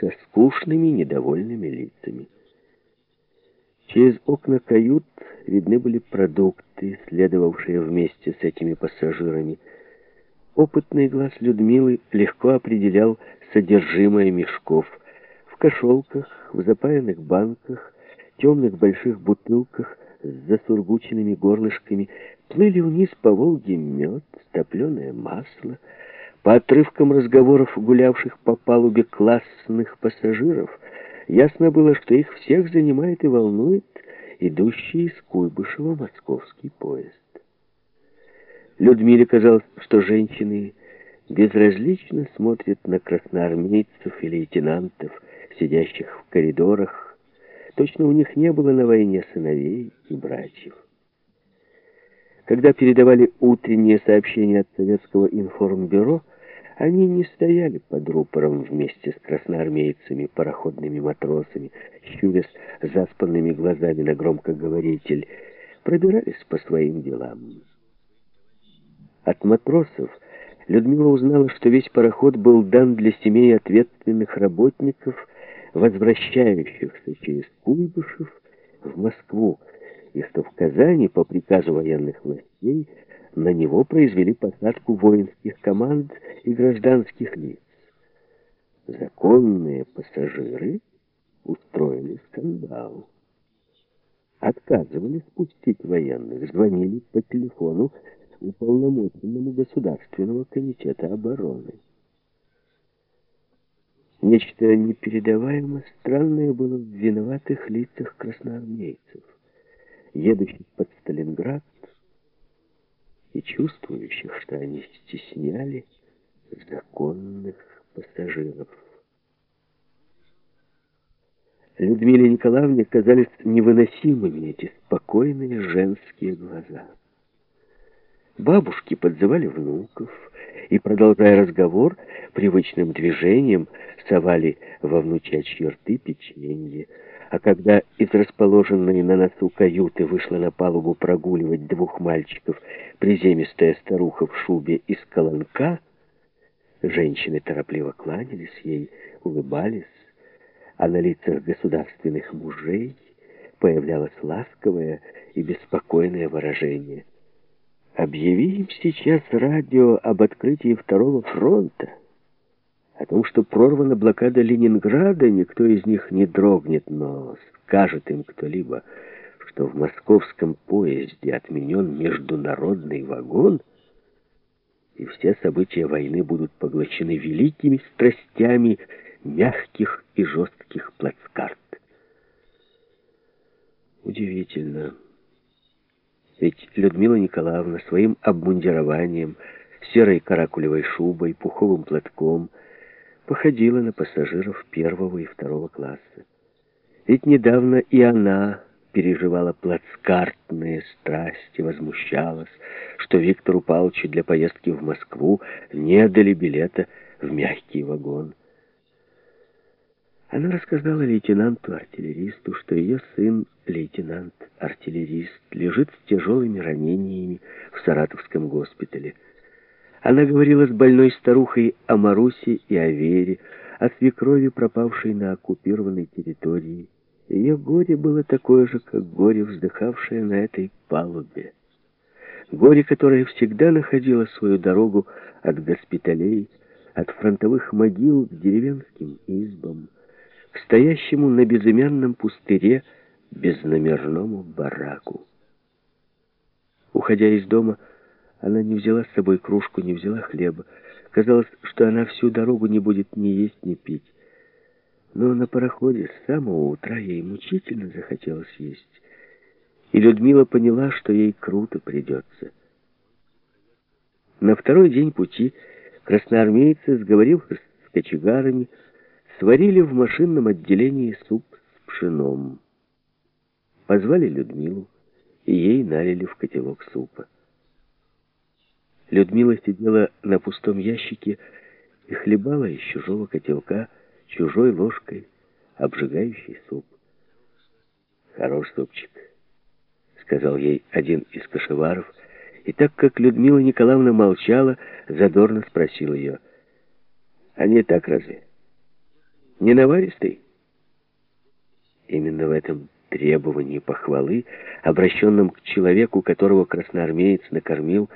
со скучными, недовольными лицами. Через окна кают видны были продукты, следовавшие вместе с этими пассажирами. Опытный глаз Людмилы легко определял содержимое мешков. В кошелках, в запаянных банках, темных больших бутылках с засургученными горлышками плыли вниз по Волге мед, топленое масло. По отрывкам разговоров, гулявших по палубе классных пассажиров, ясно было, что их всех занимает и волнует идущий из Куйбышева московский поезд. Людмиле казалось, что женщины безразлично смотрят на красноармейцев и лейтенантов, сидящих в коридорах. Точно у них не было на войне сыновей и братьев. Когда передавали утренние сообщения от Советского информбюро, они не стояли под рупором вместе с красноармейцами, пароходными матросами, щурясь заспанными глазами на громкоговоритель, пробирались по своим делам. От матросов Людмила узнала, что весь пароход был дан для семей ответственных работников, возвращающихся через Куйбышев в Москву, и что в Казани по приказу военных властей на него произвели посадку воинских команд и гражданских лиц. Законные пассажиры устроили скандал. Отказывались спустить военных, звонили по телефону уполномоченному Государственного комитета обороны. Нечто непередаваемо странное было в виноватых лицах красноармейцев, едущих под Сталинград и чувствующих, что они стесняли законных пассажиров. Людмиле Николаевне казались невыносимыми эти спокойные женские глаза. Бабушки подзывали внуков и, продолжая разговор, привычным движением совали во внучачьи рты печенье. А когда из расположенной на носу каюты вышла на палубу прогуливать двух мальчиков приземистая старуха в шубе из колонка, женщины торопливо кланялись ей, улыбались, а на лицах государственных мужей появлялось ласковое и беспокойное выражение — Объявим сейчас радио об открытии второго фронта. О том, что прорвана блокада Ленинграда, никто из них не дрогнет, но скажет им кто-либо, что в московском поезде отменен международный вагон, и все события войны будут поглощены великими страстями мягких и жестких плацкарт. Удивительно. Ведь Людмила Николаевна своим обмундированием, серой каракулевой шубой, пуховым платком походила на пассажиров первого и второго класса. Ведь недавно и она переживала плацкартные страсти, возмущалась, что Виктору Павловичу для поездки в Москву не дали билета в мягкий вагон. Она рассказала лейтенанту-артиллеристу, что ее сын, лейтенант-артиллерист, лежит с тяжелыми ранениями в Саратовском госпитале. Она говорила с больной старухой о Марусе и о Вере, о свекрови, пропавшей на оккупированной территории. Ее горе было такое же, как горе, вздыхавшее на этой палубе. Горе, которое всегда находило свою дорогу от госпиталей, от фронтовых могил к деревенским избам, к стоящему на безымянном пустыре безномерному бараку. Уходя из дома, она не взяла с собой кружку, не взяла хлеба. Казалось, что она всю дорогу не будет ни есть, ни пить. Но на пароходе с самого утра ей мучительно захотелось есть. И Людмила поняла, что ей круто придется. На второй день пути красноармейцы, сговорившись с кочегарами, сварили в машинном отделении суп с пшеном. Позвали Людмилу, и ей налили в котелок супа. Людмила сидела на пустом ящике и хлебала из чужого котелка чужой ложкой обжигающий суп. «Хорош супчик», — сказал ей один из кошеваров, и так как Людмила Николаевна молчала, задорно спросил ее, «А не так разве?» Не наваристый? Именно в этом требовании похвалы, обращенном к человеку, которого красноармеец накормил,